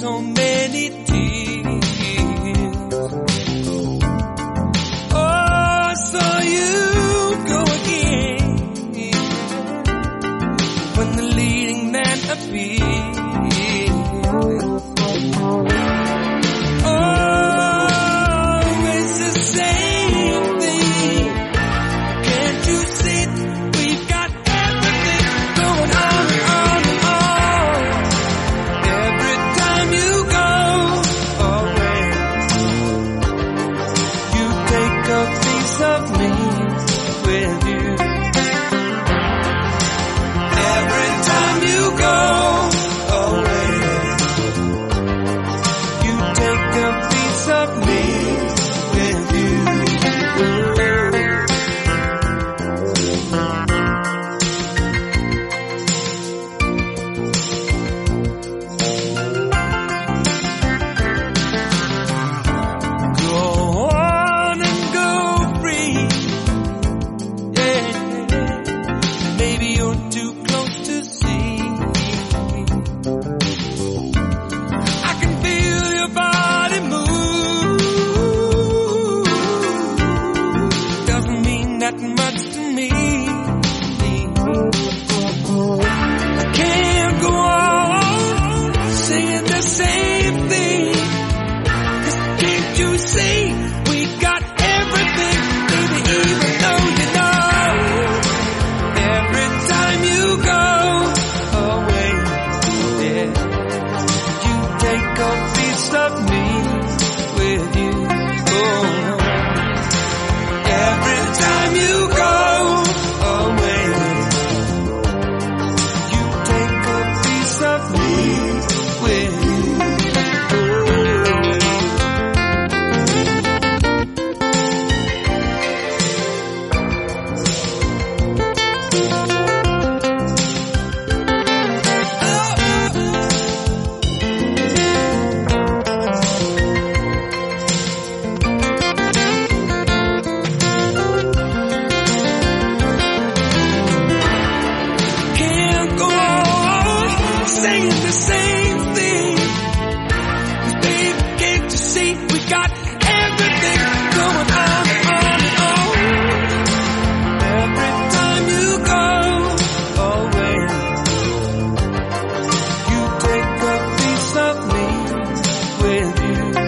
so many times. To me. With